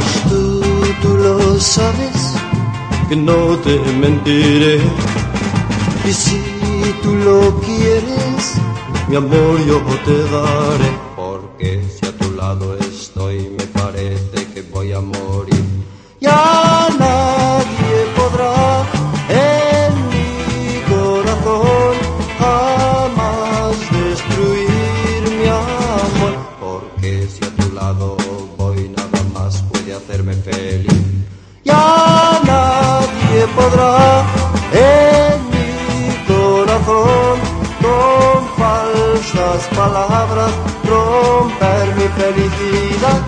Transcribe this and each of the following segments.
tú, tú lo sabes, que no te mentiré. Y si tú lo quieres, mi amor yo te daré, porque si a tu lado estoy me parece que voy a morir. Hacerme feliz. Ya nadie podrá en mi corazón con falsas palabras romper mi felicidad.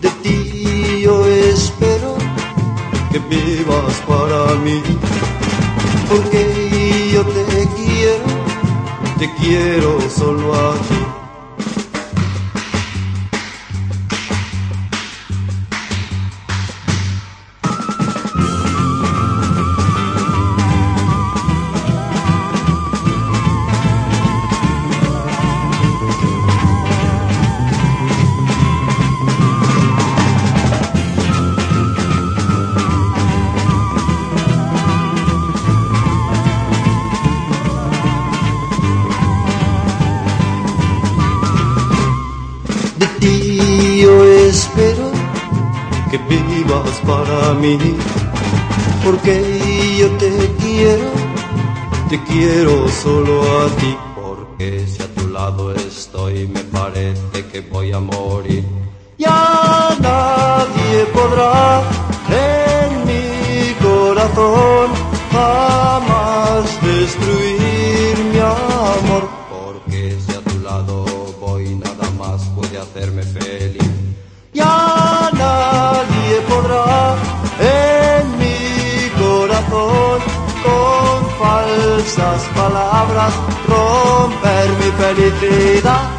De ti yo espero que vivas para mí, porque yo te quiero, te quiero solo a ti. Que vivas para mí, porque yo te quiero, te quiero solo a ti, porque si a tu lado estoy me parece que voy a morir. Ya nadie podrá en mi corazón jamás destruir mi amor, porque si a tu lado voy nada más puede hacerme feliz. Con falsas palabras romper mi felicidad.